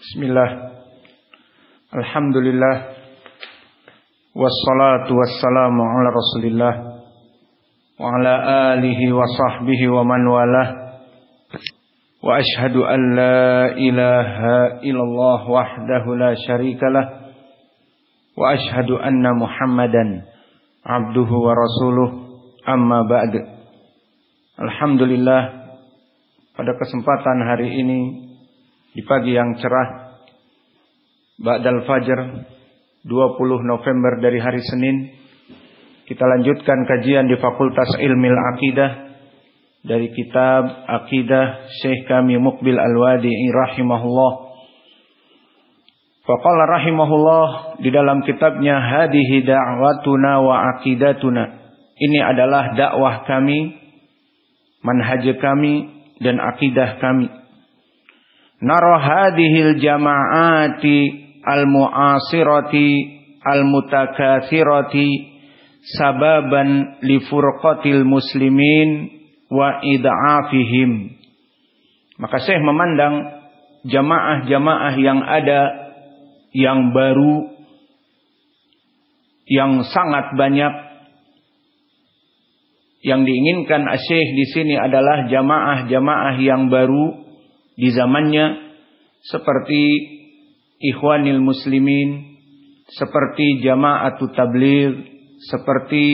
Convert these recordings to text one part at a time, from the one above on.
Bismillah. Alhamdulillah. Wassalatu wassalamu ala rasulillah. Wa ala alihi wa sahbihi wa man walah. Wa ashadu an la ilaha illallah wahdahu la syarikalah. Wa ashadu anna muhammadan Abduhu wa rasuluh. Amma ba'd. Alhamdulillah. Pada kesempatan hari ini di pagi yang cerah Ba'dal Fajar 20 November dari hari Senin kita lanjutkan kajian di Fakultas Ilmil Aqidah dari kitab Aqidah Syekh kami Mukbil Al-Wadi'i rahimahullah. Faqala rahimahullah di dalam kitabnya hadihi da'watuna wa aqidatuna. Ini adalah dakwah kami manhaj kami dan akidah kami nara hadhil jama'ati al-mu'asirati al-mutakathirati sababan li furqatil muslimin wa id'afihim. Maka Syekh memandang jamaah-jamaah yang ada yang baru yang sangat banyak yang diinginkan Syekh di sini adalah jamaah-jamaah yang baru di zamannya seperti ikhwanil muslimin, seperti jama'atut tabligh, seperti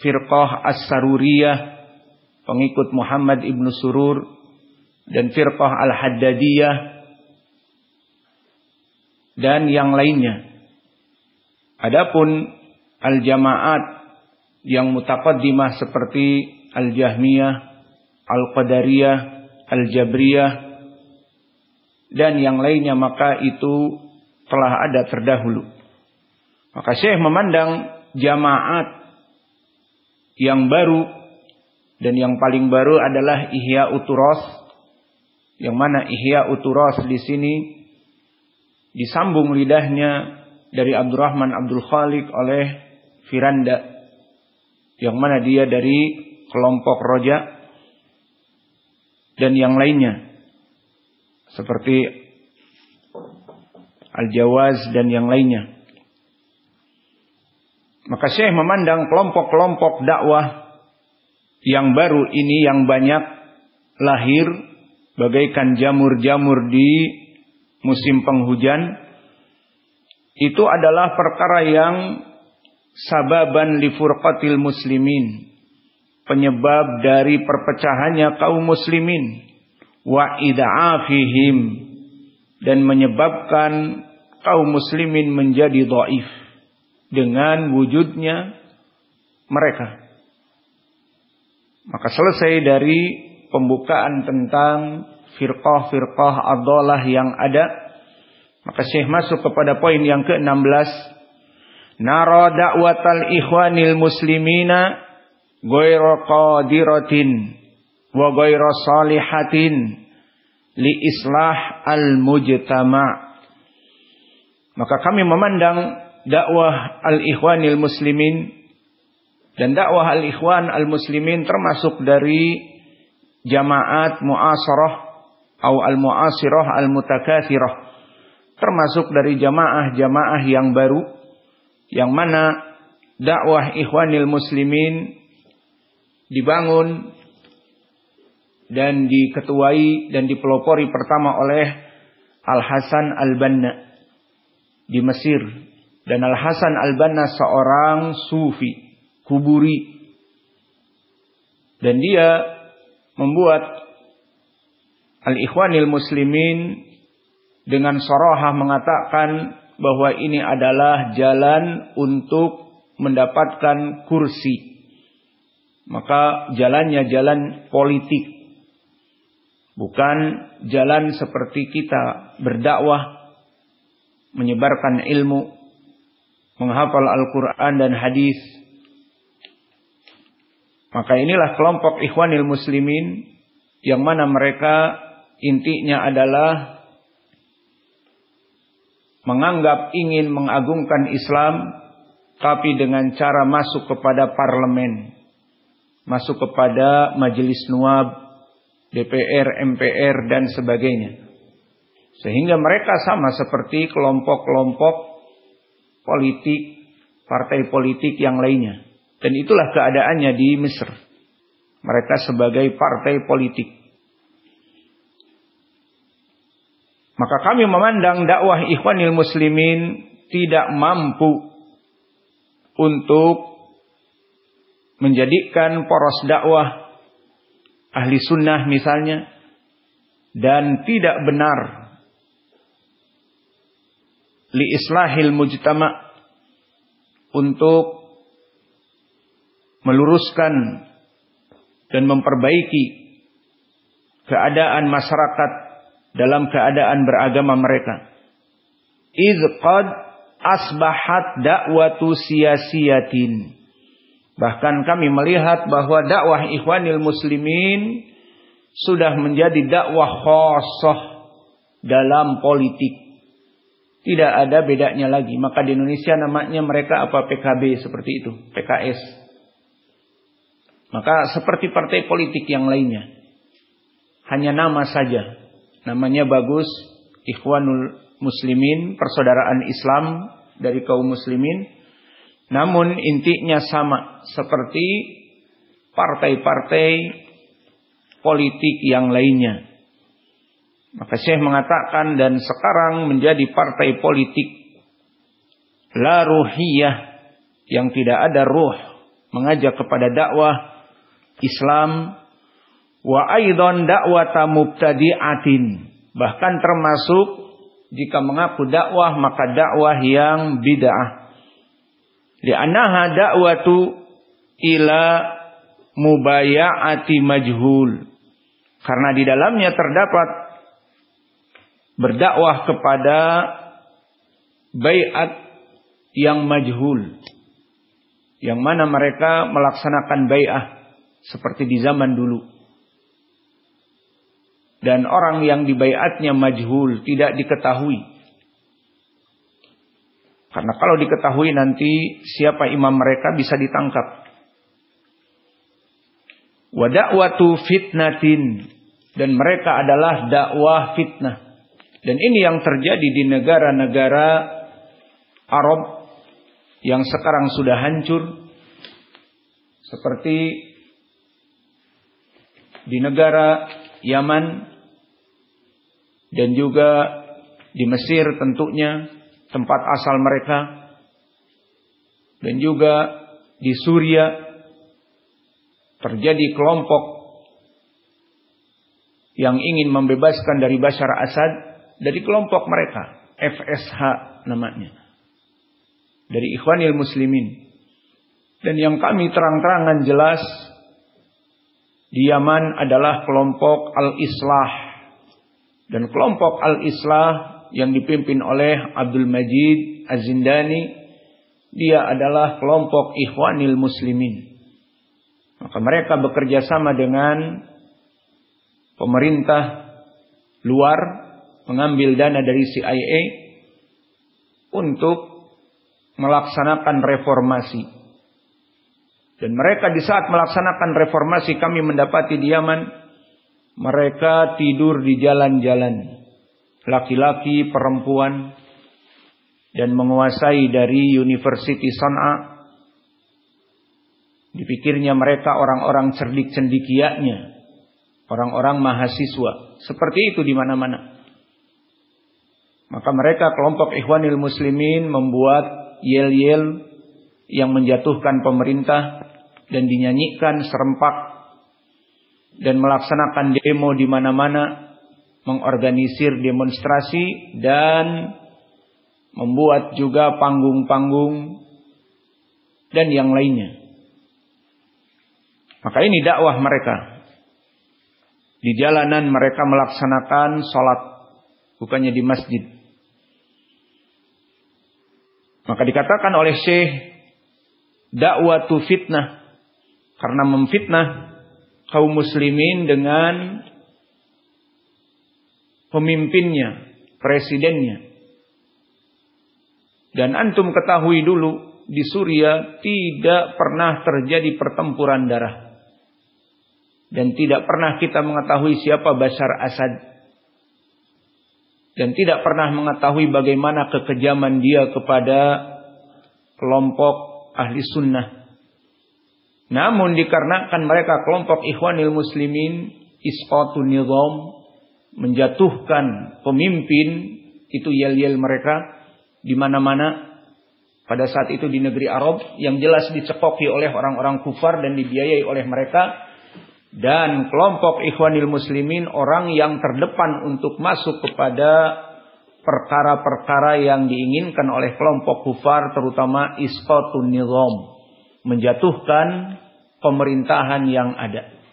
firqah as-saruriyah, pengikut Muhammad ibnu Surur, dan firqah al-haddadiyah, dan yang lainnya. Adapun al-jama'at yang mutaqaddimah seperti al-jahmiyah, al-qadariyah, Al-Jabriyah dan yang lainnya maka itu telah ada terdahulu. Maka Syekh memandang jamaat yang baru dan yang paling baru adalah Ihya Uturos. Yang mana Ihya Uturos di sini disambung lidahnya dari Abdurrahman Abdul Khalik oleh Firanda. Yang mana dia dari kelompok Roja dan yang lainnya seperti al-jawaz dan yang lainnya. Maka Syekh memandang kelompok-kelompok dakwah yang baru ini yang banyak lahir bagaikan jamur-jamur di musim penghujan itu adalah perkara yang sababan li furqatil muslimin penyebab dari perpecahannya kaum muslimin wa ida'afihim dan menyebabkan kaum muslimin menjadi dhaif dengan wujudnya mereka. Maka selesai dari pembukaan tentang firqah-firqah adalah yang ada. Maka Syekh masuk kepada poin yang ke-16. Nara da'watal ikhwanil muslimina ghairu qadiratin wa ghairu salihatin li islah al mujtama maka kami memandang dakwah al ikhwanil muslimin dan dakwah al ikhwan al muslimin termasuk dari jamaat muasarah atau al muasirah al mutakathirah termasuk dari jamaah-jamaah yang baru yang mana dakwah ikhwanil muslimin dibangun dan diketuai dan dipelopori pertama oleh Al Hasan Al Banna di Mesir. Dan Al Hasan Al Banna seorang sufi kuburi. Dan dia membuat Al Ikhwanil Muslimin dengan sorohah mengatakan bahwa ini adalah jalan untuk mendapatkan kursi maka jalannya jalan politik. Bukan jalan seperti kita berdakwah, menyebarkan ilmu, menghafal Al-Quran dan hadis. Maka inilah kelompok ikhwanil muslimin yang mana mereka intinya adalah menganggap ingin mengagungkan Islam tapi dengan cara masuk kepada parlemen masuk kepada majelis nuab, DPR, MPR dan sebagainya. Sehingga mereka sama seperti kelompok-kelompok politik, partai politik yang lainnya. Dan itulah keadaannya di Mesir. Mereka sebagai partai politik. Maka kami memandang dakwah ikhwanil muslimin tidak mampu untuk menjadikan poros dakwah ahli sunnah misalnya dan tidak benar li islahil mujtama untuk meluruskan dan memperbaiki keadaan masyarakat dalam keadaan beragama mereka. Iz qad asbahat dakwatu siyasiyatin. Bahkan kami melihat bahwa dakwah ikhwanil muslimin sudah menjadi dakwah khosoh dalam politik. Tidak ada bedanya lagi. Maka di Indonesia namanya mereka apa PKB seperti itu. PKS. Maka seperti partai politik yang lainnya. Hanya nama saja. Namanya bagus. Ikhwanul muslimin. Persaudaraan Islam dari kaum muslimin. Namun intinya sama. Seperti partai-partai politik yang lainnya. Maka Syekh mengatakan dan sekarang menjadi partai politik la ruhiyah yang tidak ada ruh mengajak kepada dakwah Islam wa aidan dakwata mubtadi'atin bahkan termasuk jika mengaku dakwah maka dakwah yang bid'ah li'annaha dakwatu ila mubaya'ati majhul karena di dalamnya terdapat berdakwah kepada bayat yang majhul. Yang mana mereka melaksanakan bayah seperti di zaman dulu. Dan orang yang dibayatnya majhul tidak diketahui. Karena kalau diketahui nanti siapa imam mereka bisa ditangkap. Wadakwatu fitnatin dan mereka adalah dakwah fitnah. Dan ini yang terjadi di negara-negara Arab yang sekarang sudah hancur seperti di negara Yaman dan juga di Mesir tentunya tempat asal mereka dan juga di Suria terjadi kelompok yang ingin membebaskan dari Bashar Assad dari kelompok mereka, FSH namanya. Dari Ikhwanil Muslimin. Dan yang kami terang-terangan jelas di Yaman adalah kelompok Al-Islah. Dan kelompok Al-Islah yang dipimpin oleh Abdul Majid Az-Zindani dia adalah kelompok Ikhwanil Muslimin. Maka mereka bekerja sama dengan pemerintah luar mengambil dana dari CIA untuk melaksanakan reformasi. Dan mereka di saat melaksanakan reformasi kami mendapati di Yaman mereka tidur di jalan-jalan. Laki-laki, perempuan dan menguasai dari University Sana'a. Dipikirnya mereka orang-orang cerdik cendikianya orang-orang mahasiswa. Seperti itu di mana-mana. Maka mereka kelompok Ikhwanil Muslimin membuat yel-yel yang menjatuhkan pemerintah dan dinyanyikan serempak dan melaksanakan demo di mana-mana, mengorganisir demonstrasi dan membuat juga panggung-panggung dan yang lainnya. Maka ini dakwah mereka. Di jalanan mereka melaksanakan sholat. Bukannya di masjid. Maka dikatakan oleh Syekh. Dakwatu fitnah. Karena memfitnah kaum muslimin dengan pemimpinnya, presidennya. Dan antum ketahui dulu di Suria tidak pernah terjadi pertempuran darah. Dan tidak pernah kita mengetahui siapa Bashar Asad. dan tidak pernah mengetahui bagaimana kekejaman dia kepada kelompok ahli sunnah. Namun dikarenakan mereka kelompok ikhwanil muslimin isqatu nizam menjatuhkan pemimpin itu yel-yel mereka di mana-mana pada saat itu di negeri Arab yang jelas dicekoki oleh orang-orang kufar dan dibiayai oleh mereka dan kelompok ikhwanil muslimin orang yang terdepan untuk masuk kepada perkara-perkara yang diinginkan oleh kelompok kufar terutama isqatun nizam menjatuhkan pemerintahan yang ada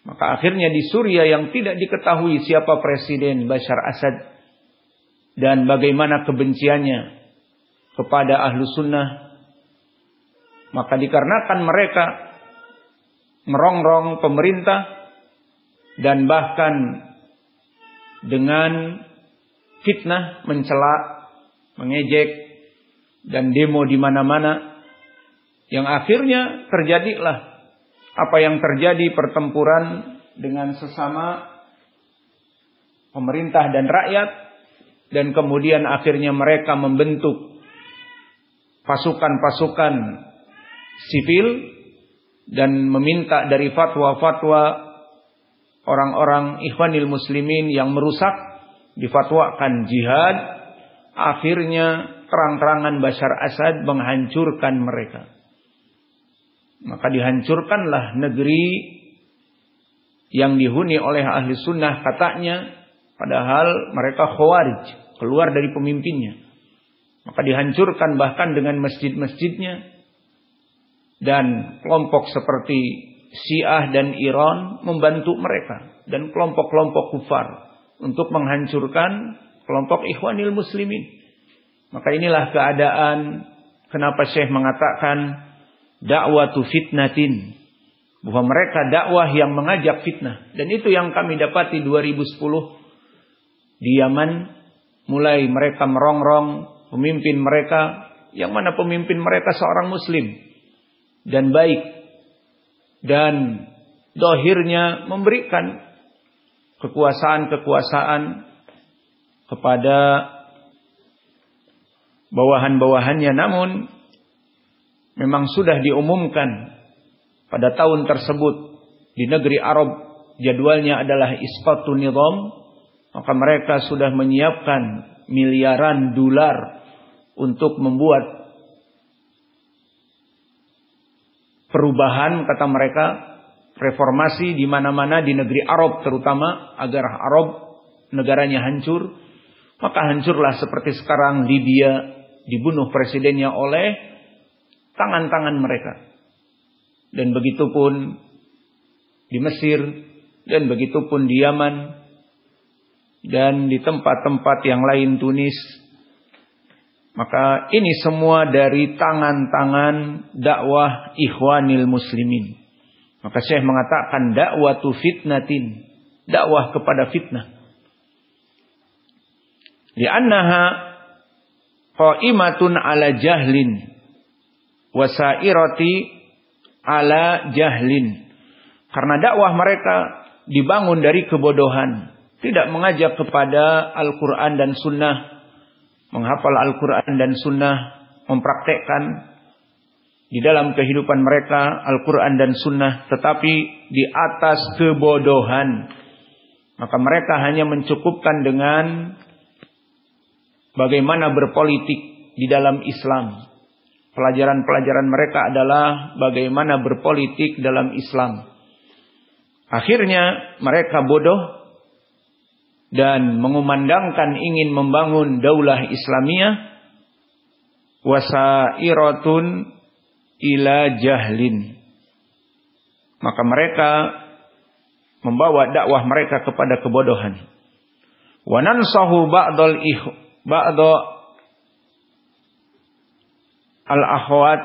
maka akhirnya di Suriah yang tidak diketahui siapa presiden Bashar Assad dan bagaimana kebenciannya kepada ahlu sunnah maka dikarenakan mereka merongrong pemerintah dan bahkan dengan fitnah, mencela, mengejek dan demo di mana-mana yang akhirnya terjadilah apa yang terjadi pertempuran dengan sesama pemerintah dan rakyat dan kemudian akhirnya mereka membentuk pasukan-pasukan sipil dan meminta dari fatwa-fatwa orang-orang ikhwanil muslimin yang merusak difatwakan jihad akhirnya terang-terangan Bashar Assad menghancurkan mereka maka dihancurkanlah negeri yang dihuni oleh ahli sunnah katanya. Padahal mereka khawarij keluar dari pemimpinnya. Maka dihancurkan bahkan dengan masjid-masjidnya. Dan kelompok seperti Syiah dan Iran membantu mereka. Dan kelompok-kelompok kufar untuk menghancurkan kelompok Ikhwanil Muslimin. Maka inilah keadaan kenapa Syekh mengatakan dakwah tu fitnatin. Bahwa mereka dakwah yang mengajak fitnah. Dan itu yang kami dapati 2010 di Yaman mulai mereka merongrong pemimpin mereka. Yang mana pemimpin mereka seorang muslim. Dan baik. Dan dohirnya memberikan kekuasaan-kekuasaan kepada bawahan-bawahannya. Namun memang sudah diumumkan pada tahun tersebut di negeri Arab jadwalnya adalah isqatu nizam maka mereka sudah menyiapkan miliaran dolar untuk membuat perubahan kata mereka reformasi di mana-mana di negeri Arab terutama agar Arab negaranya hancur. Maka hancurlah seperti sekarang Libya dibunuh presidennya oleh tangan-tangan mereka dan begitu pun di Mesir dan begitu pun di Yaman dan di tempat-tempat yang lain Tunis maka ini semua dari tangan-tangan dakwah ikhwanil muslimin. Maka Syekh mengatakan dakwah tu fitnatin. Dakwah kepada fitnah. Liannaha qaimatun ala jahlin. Wasairati ala jahlin. Karena dakwah mereka dibangun dari kebodohan. Tidak mengajak kepada Al-Quran dan Sunnah menghafal Al-Quran dan Sunnah, mempraktekkan di dalam kehidupan mereka Al-Quran dan Sunnah, tetapi di atas kebodohan. Maka mereka hanya mencukupkan dengan bagaimana berpolitik di dalam Islam. Pelajaran-pelajaran mereka adalah bagaimana berpolitik dalam Islam. Akhirnya mereka bodoh dan mengumandangkan ingin membangun daulah Islamiyah wasairatun ila jahlin maka mereka membawa dakwah mereka kepada kebodohan wa nansahu ba'dal ih ba'da al akhwat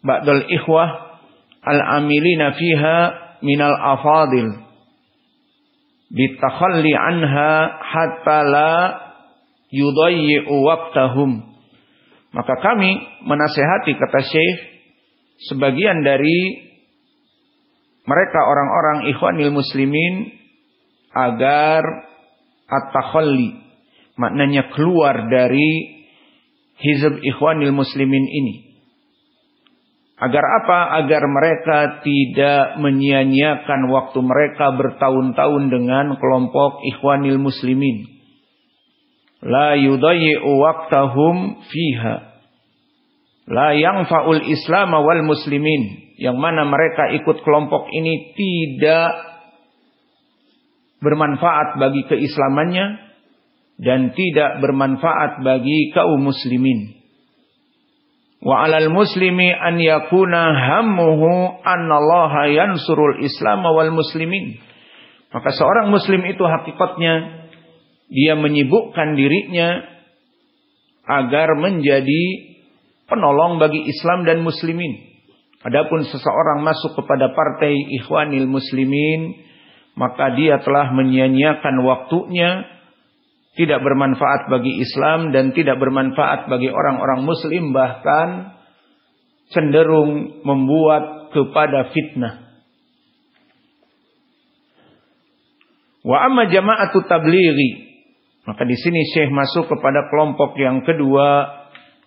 ba'dal ikhwah al amilina fiha minal afadil bitakhalli anha hatta la yudayyi'u waqtahum. Maka kami menasehati kata Syekh sebagian dari mereka orang-orang ikhwanil muslimin agar at-takhalli. Maknanya keluar dari Hizb Ikhwanil Muslimin ini. Agar apa? Agar mereka tidak menyia-nyiakan waktu mereka bertahun-tahun dengan kelompok Ikhwanil Muslimin. La yudayyi'u waqtahum fiha. La yanfa'ul Islam wal muslimin. Yang mana mereka ikut kelompok ini tidak bermanfaat bagi keislamannya dan tidak bermanfaat bagi kaum muslimin. Wa 'alal muslimi an yakuna hammuhu annallaha yansurul Islam wal muslimin. Maka seorang muslim itu hakikatnya dia menyibukkan dirinya agar menjadi penolong bagi Islam dan muslimin. Adapun seseorang masuk kepada partai Ikhwanil Muslimin, maka dia telah menyia-nyiakan waktunya tidak bermanfaat bagi Islam dan tidak bermanfaat bagi orang-orang muslim bahkan cenderung membuat kepada fitnah. Wa amma jama'atu tablighi maka di sini Syekh masuk kepada kelompok yang kedua,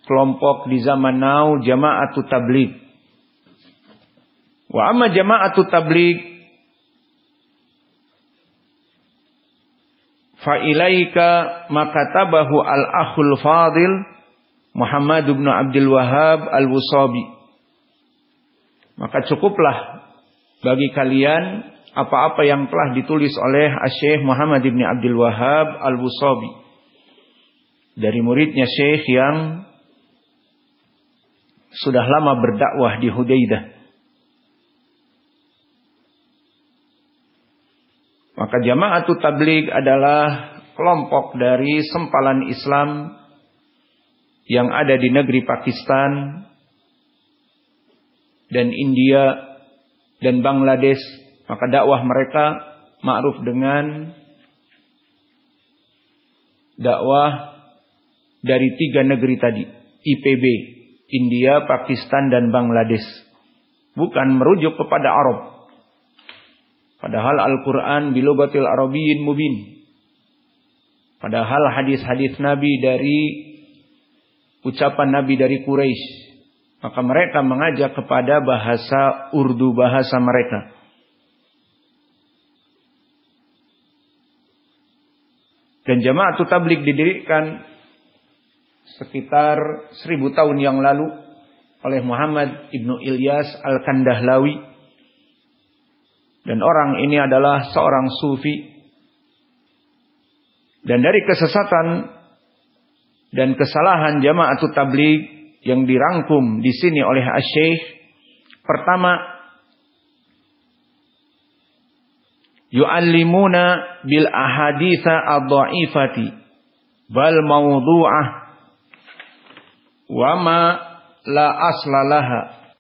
kelompok di zaman now jama'atu tabligh. Wa amma jama'atu tabligh fa ilaika makatabahu al-akhul fadil Muhammad bin Abdul Wahab al-Wusabi. Maka cukuplah bagi kalian apa-apa yang telah ditulis oleh Syekh Muhammad bin Abdul Wahab al-Wusabi. Dari muridnya Syekh yang sudah lama berdakwah di Hudaidah. Maka Jamaatul Tabligh adalah kelompok dari sempalan Islam yang ada di negeri Pakistan dan India dan Bangladesh. Maka dakwah mereka ma'ruf dengan dakwah dari tiga negeri tadi. IPB, India, Pakistan, dan Bangladesh. Bukan merujuk kepada Arab. Padahal Al-Quran bilogatil Arabiyin mubin. Padahal hadis-hadis Nabi dari ucapan Nabi dari Quraisy, maka mereka mengajak kepada bahasa Urdu bahasa mereka. Dan jamaah tablik didirikan sekitar seribu tahun yang lalu oleh Muhammad ibnu Ilyas al-Kandahlawi dan orang ini adalah seorang sufi. Dan dari kesesatan dan kesalahan jamaah tabligh yang dirangkum di sini oleh Asy-Syaikh pertama yu'allimuna bil ahaditsa ad-dha'ifati bal mawdu'ah wa ma la aslalaha